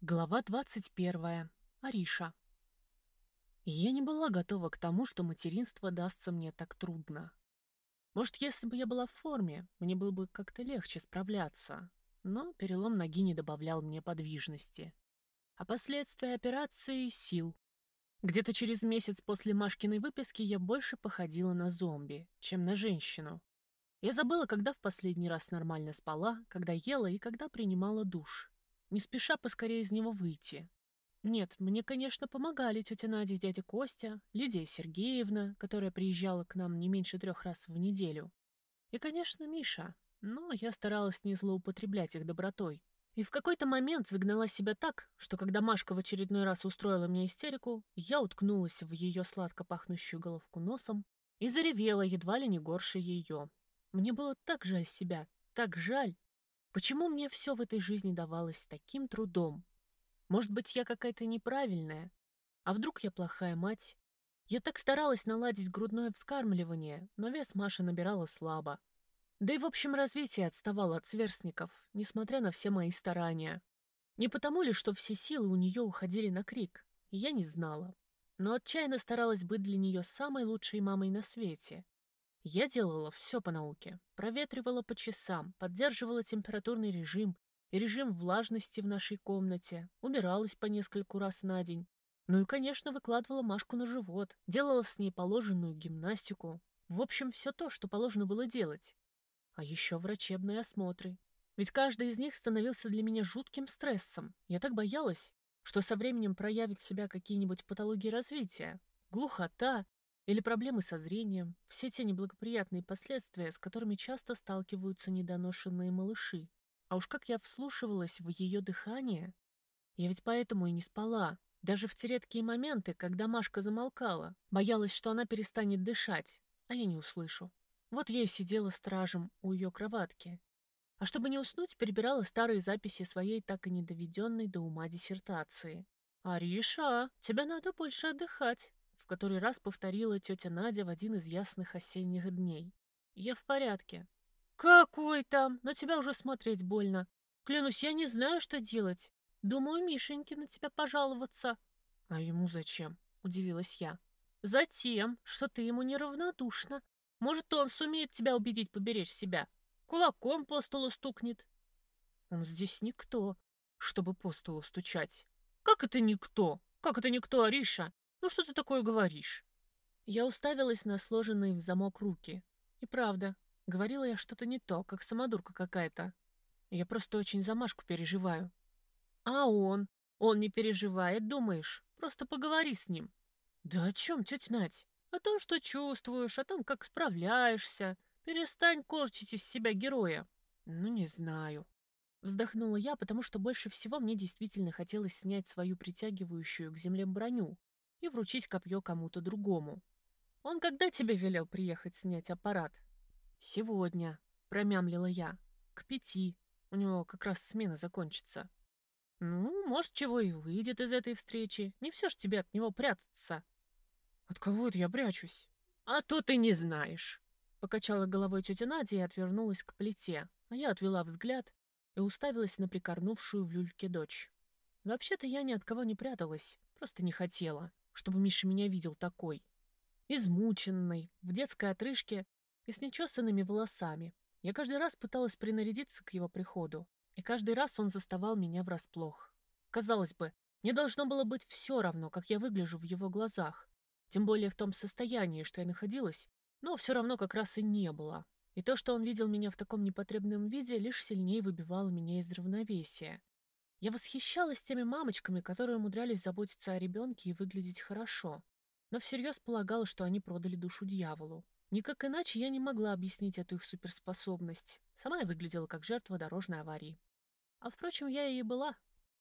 Глава 21. Ариша. Я не была готова к тому, что материнство дастся мне так трудно. Может, если бы я была в форме, мне было бы как-то легче справляться, но перелом ноги не добавлял мне подвижности. А последствия операции — сил. Где-то через месяц после Машкиной выписки я больше походила на зомби, чем на женщину. Я забыла, когда в последний раз нормально спала, когда ела и когда принимала душ не спеша поскорее из него выйти. Нет, мне, конечно, помогали тетя Надя и дядя Костя, Лидия Сергеевна, которая приезжала к нам не меньше трех раз в неделю. И, конечно, Миша, но я старалась не злоупотреблять их добротой. И в какой-то момент загнала себя так, что когда Машка в очередной раз устроила мне истерику, я уткнулась в ее сладко пахнущую головку носом и заревела едва ли не горше ее. Мне было так жаль себя, так жаль, Почему мне все в этой жизни давалось таким трудом? Может быть, я какая-то неправильная? А вдруг я плохая мать? Я так старалась наладить грудное вскармливание, но вес Маши набирала слабо. Да и в общем развитие отставало от сверстников, несмотря на все мои старания. Не потому ли, что все силы у нее уходили на крик? Я не знала. Но отчаянно старалась быть для нее самой лучшей мамой на свете. Я делала все по науке. Проветривала по часам, поддерживала температурный режим и режим влажности в нашей комнате, убиралась по нескольку раз на день. Ну и, конечно, выкладывала Машку на живот, делала с ней положенную гимнастику. В общем, все то, что положено было делать. А еще врачебные осмотры. Ведь каждый из них становился для меня жутким стрессом. Я так боялась, что со временем проявят себя какие-нибудь патологии развития. Глухота, или проблемы со зрением, все те неблагоприятные последствия, с которыми часто сталкиваются недоношенные малыши. А уж как я вслушивалась в ее дыхание. Я ведь поэтому и не спала. Даже в те редкие моменты, когда Машка замолкала, боялась, что она перестанет дышать, а я не услышу. Вот я и сидела стражем у ее кроватки. А чтобы не уснуть, перебирала старые записи своей так и недоведенной до ума диссертации. «Ариша, тебе надо больше отдыхать который раз повторила тетя Надя в один из ясных осенних дней. «Я в порядке». «Какой там? На тебя уже смотреть больно. Клянусь, я не знаю, что делать. Думаю, Мишеньке на тебя пожаловаться». «А ему зачем?» — удивилась я. «Затем, что ты ему неравнодушна. Может, он сумеет тебя убедить поберечь себя. Кулаком по столу стукнет». «Он здесь никто, чтобы по столу стучать». «Как это никто? Как это никто, Ариша? «Ну что ты такое говоришь?» Я уставилась на сложенные в замок руки. И правда, говорила я что-то не то, как самодурка какая-то. Я просто очень за Машку переживаю. А он? Он не переживает, думаешь? Просто поговори с ним. Да о чем, тетя Надь? О том, что чувствуешь, о том, как справляешься. Перестань корчить из себя героя. Ну, не знаю. Вздохнула я, потому что больше всего мне действительно хотелось снять свою притягивающую к земле броню, и вручить копье кому-то другому. Он когда тебе велел приехать снять аппарат? Сегодня, промямлила я. К пяти. У него как раз смена закончится. Ну, может, чего и выйдет из этой встречи. Не все ж тебе от него прятаться. От кого это я прячусь? А то ты не знаешь. Покачала головой тетя Надя и отвернулась к плите, а я отвела взгляд и уставилась на прикорнувшую в люльке дочь. Вообще-то я ни от кого не пряталась, просто не хотела чтобы Миша меня видел такой. Измученной, в детской отрыжке и с нечесанными волосами. Я каждый раз пыталась принарядиться к его приходу, и каждый раз он заставал меня врасплох. Казалось бы, мне должно было быть все равно, как я выгляжу в его глазах, тем более в том состоянии, что я находилась, но все равно как раз и не было. И то, что он видел меня в таком непотребном виде, лишь сильнее выбивало меня из равновесия. Я восхищалась теми мамочками, которые умудрялись заботиться о ребенке и выглядеть хорошо, но всерьез полагала, что они продали душу дьяволу. Никак иначе я не могла объяснить эту их суперспособность. Сама я выглядела как жертва дорожной аварии. А впрочем, я и была.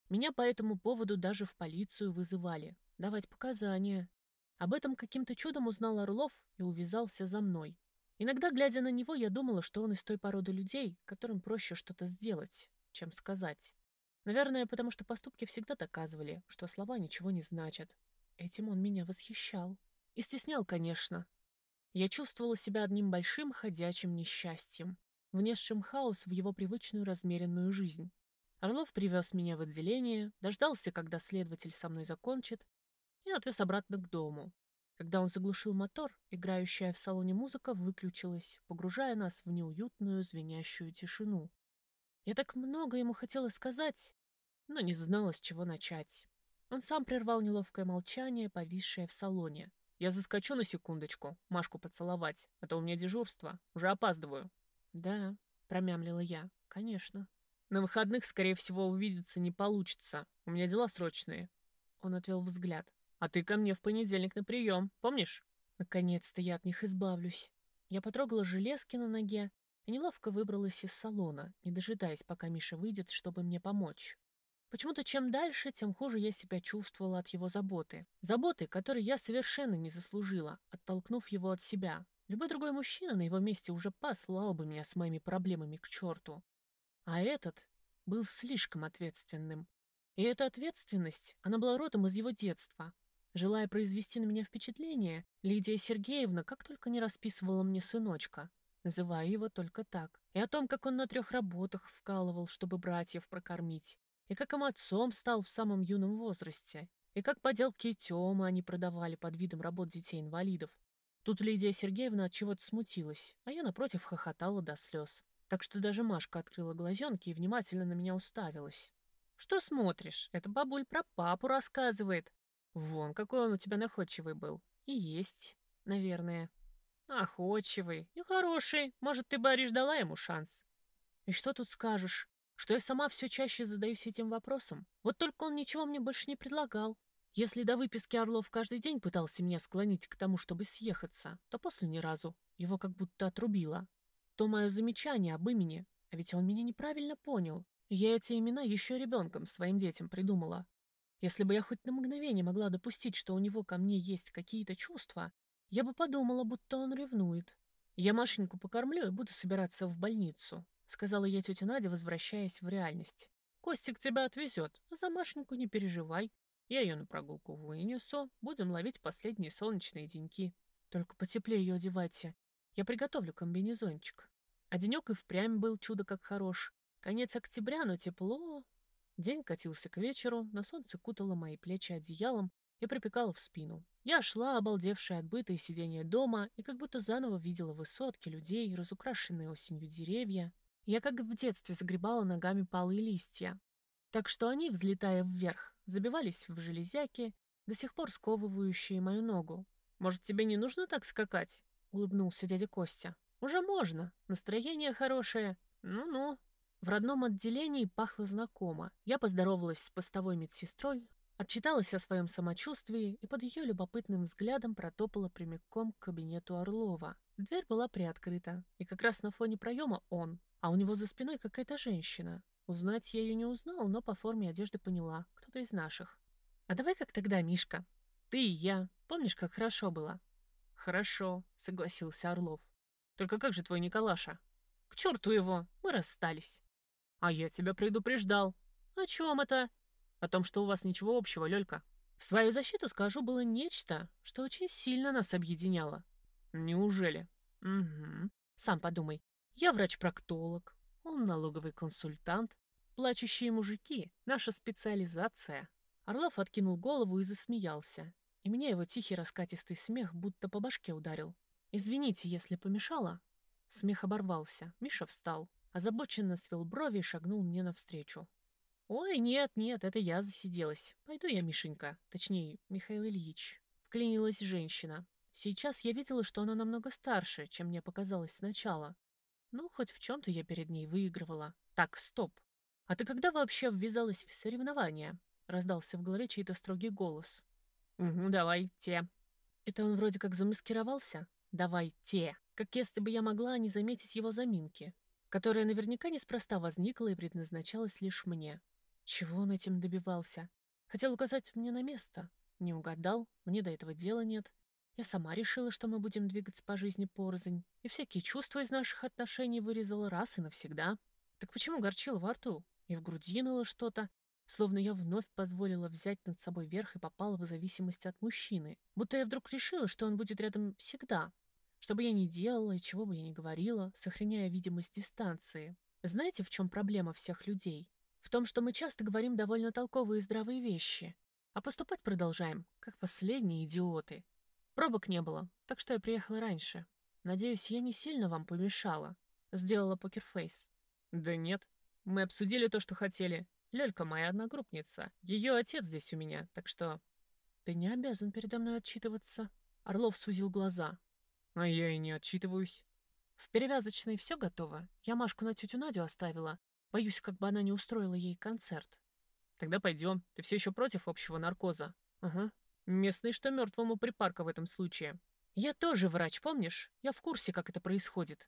Меня по этому поводу даже в полицию вызывали, давать показания. Об этом каким-то чудом узнал Орлов и увязался за мной. Иногда, глядя на него, я думала, что он из той породы людей, которым проще что-то сделать, чем сказать. Наверное, потому что поступки всегда доказывали, что слова ничего не значат. Этим он меня восхищал. И стеснял, конечно. Я чувствовала себя одним большим ходячим несчастьем, внесшим хаос в его привычную размеренную жизнь. Орлов привез меня в отделение, дождался, когда следователь со мной закончит, и отвез обратно к дому. Когда он заглушил мотор, играющая в салоне музыка выключилась, погружая нас в неуютную звенящую тишину. Я так много ему хотела сказать, но не знала, с чего начать. Он сам прервал неловкое молчание, повисшее в салоне. «Я заскочу на секундочку, Машку поцеловать, а то у меня дежурство, уже опаздываю». «Да», — промямлила я, — «конечно». «На выходных, скорее всего, увидеться не получится, у меня дела срочные». Он отвел взгляд. «А ты ко мне в понедельник на прием, помнишь?» Наконец-то я от них избавлюсь. Я потрогала железки на ноге и неловко выбралась из салона, не дожидаясь, пока Миша выйдет, чтобы мне помочь. Почему-то чем дальше, тем хуже я себя чувствовала от его заботы. Заботы, которой я совершенно не заслужила, оттолкнув его от себя. Любой другой мужчина на его месте уже послал бы меня с моими проблемами к черту. А этот был слишком ответственным. И эта ответственность, она была родом из его детства. Желая произвести на меня впечатление, Лидия Сергеевна как только не расписывала мне сыночка, называя его только так, и о том, как он на трех работах вкалывал, чтобы братьев прокормить, и как им отцом стал в самом юном возрасте, и как поделки Тёмы они продавали под видом работ детей-инвалидов. Тут Лидия Сергеевна от чего-то смутилась, а я, напротив, хохотала до слез. Так что даже Машка открыла глазенки и внимательно на меня уставилась. «Что смотришь? Это бабуль про папу рассказывает. Вон, какой он у тебя находчивый был. И есть, наверное. Находчивый и хороший. Может, ты, Бориш, дала ему шанс? И что тут скажешь? Что я сама все чаще задаюсь этим вопросом. Вот только он ничего мне больше не предлагал. Если до выписки Орлов каждый день пытался меня склонить к тому, чтобы съехаться, то после ни разу. Его как будто отрубило. То мое замечание об имени, а ведь он меня неправильно понял. Я эти имена еще ребенком своим детям придумала. Если бы я хоть на мгновение могла допустить, что у него ко мне есть какие-то чувства, я бы подумала, будто он ревнует. Я Машеньку покормлю и буду собираться в больницу. — сказала я тете Наде, возвращаясь в реальность. «Костик тебя отвезет, а за Машеньку не переживай. Я ее на прогулку вынесу, будем ловить последние солнечные деньки. Только потеплее ее одевайте. Я приготовлю комбинезончик». А денек и впрямь был чудо как хорош. Конец октября, но тепло. День катился к вечеру, на солнце кутало мои плечи одеялом и припекало в спину. Я шла, обалдевшая от быта и сидения дома, и как будто заново видела высотки, людей, разукрашенные осенью деревья, я как в детстве загребала ногами полы и листья. Так что они, взлетая вверх, забивались в железяки, до сих пор сковывающие мою ногу. «Может, тебе не нужно так скакать?» — улыбнулся дядя Костя. «Уже можно. Настроение хорошее. Ну-ну». В родном отделении пахло знакомо. Я поздоровалась с постовой медсестрой, отчиталась о своем самочувствии и под ее любопытным взглядом протопала прямиком к кабинету Орлова. Дверь была приоткрыта, и как раз на фоне проема он, а у него за спиной какая-то женщина. Узнать я ее не узнала, но по форме одежды поняла. Кто-то из наших. А давай как тогда, Мишка. Ты и я. Помнишь, как хорошо было? Хорошо, согласился Орлов. Только как же твой Николаша? К черту его, мы расстались. А я тебя предупреждал. О чем это? О том, что у вас ничего общего, Лёлька. В свою защиту скажу, было нечто, что очень сильно нас объединяло. Неужели? Угу. Сам подумай, я врач-проктолог, он налоговый консультант. Плачущие мужики — наша специализация. Орлов откинул голову и засмеялся. И меня его тихий раскатистый смех будто по башке ударил. «Извините, если помешала?» Смех оборвался. Миша встал, озабоченно свел брови и шагнул мне навстречу. «Ой, нет, нет, это я засиделась. Пойду я, Мишенька, точнее, Михаил Ильич». Вклинилась женщина. Сейчас я видела, что она намного старше, чем мне показалось сначала. Ну, хоть в чем-то я перед ней выигрывала. Так, стоп. А ты когда вообще ввязалась в соревнования? Раздался в голове чей-то строгий голос. Угу, давай, те. Это он вроде как замаскировался? Давай, те. Как если бы я могла не заметить его заминки, которая наверняка неспроста возникла и предназначалась лишь мне. Чего он этим добивался? Хотел указать мне на место. Не угадал, мне до этого дела нет. Я сама решила, что мы будем двигаться по жизни порознь, и всякие чувства из наших отношений вырезала раз и навсегда. Так почему горчило во рту? И в груди ныло что-то, словно я вновь позволила взять над собой верх и попала в зависимость от мужчины. Будто я вдруг решила, что он будет рядом всегда. Что бы я ни делала и чего бы я ни говорила, сохраняя видимость дистанции. Знаете, в чем проблема всех людей? В том, что мы часто говорим довольно толковые и здравые вещи, а поступать продолжаем, как последние идиоты. Пробок не было, так что я приехала раньше. Надеюсь, я не сильно вам помешала. Сделала покерфейс. Да нет. Мы обсудили то, что хотели. Лёлька моя одногруппница. Ее отец здесь у меня, так что... Ты не обязан передо мной отчитываться. Орлов сузил глаза. А я и не отчитываюсь. В перевязочной все готово. Я Машку на тетю Надю оставила. Боюсь, как бы она не устроила ей концерт. Тогда пойдем. Ты все еще против общего наркоза? Ага. Местный, что мертвому припарка в этом случае. Я тоже врач, помнишь? Я в курсе, как это происходит.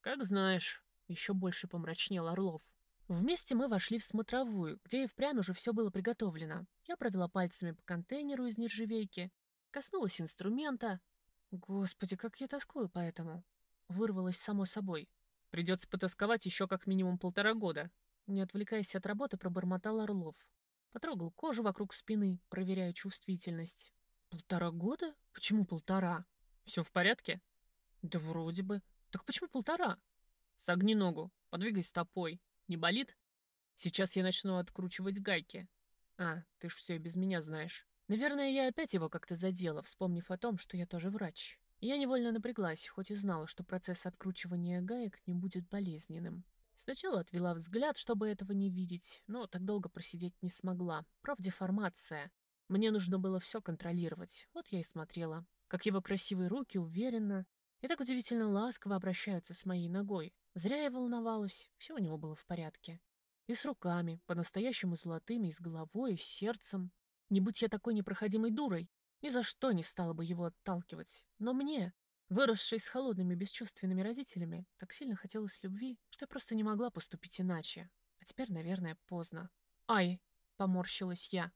Как знаешь. Еще больше помрачнел Орлов. Вместе мы вошли в смотровую, где и впрямь уже все было приготовлено. Я провела пальцами по контейнеру из нержавейки, коснулась инструмента. Господи, как я тоскую по этому. Вырвалось само собой. Придется потасковать еще как минимум полтора года. Не отвлекаясь от работы, пробормотал Орлов. Потрогал кожу вокруг спины, проверяя чувствительность. Полтора года? Почему полтора? Все в порядке? Да вроде бы. Так почему полтора? Согни ногу, подвигай стопой. Не болит? Сейчас я начну откручивать гайки. А, ты ж все без меня знаешь. Наверное, я опять его как-то задела, вспомнив о том, что я тоже врач. Я невольно напряглась, хоть и знала, что процесс откручивания гаек не будет болезненным. Сначала отвела взгляд, чтобы этого не видеть, но так долго просидеть не смогла. Профдеформация. Мне нужно было все контролировать. Вот я и смотрела, как его красивые руки уверенно и так удивительно ласково обращаются с моей ногой. Зря я волновалась, все у него было в порядке. И с руками, по-настоящему золотыми, и с головой, и с сердцем. Не будь я такой непроходимой дурой, ни за что не стала бы его отталкивать. Но мне, выросшей с холодными бесчувственными родителями, так сильно хотелось любви, что я просто не могла поступить иначе. А теперь, наверное, поздно. «Ай!» — поморщилась я.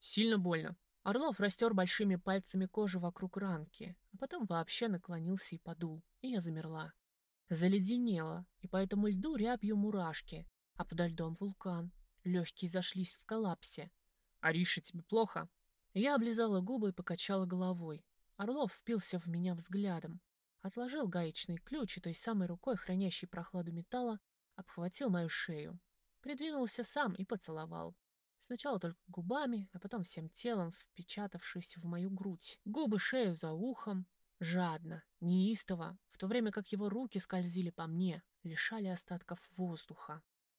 «Сильно больно». Орлов растер большими пальцами кожу вокруг ранки, а потом вообще наклонился и подул, и я замерла. Заледенело, и по этому льду рябью мурашки, а подо льдом вулкан. Легкие зашлись в коллапсе. «Ариша, тебе плохо?» Я облизала губы и покачала головой. Орлов впился в меня взглядом. Отложил гаечный ключ и той самой рукой, хранящей прохладу металла, обхватил мою шею. Придвинулся сам и поцеловал. Сначала только губами, а потом всем телом, впечатавшись в мою грудь. Губы шею за ухом, Жадно, неистово, в то время как его руки скользили по мне, лишали остатков воздуха.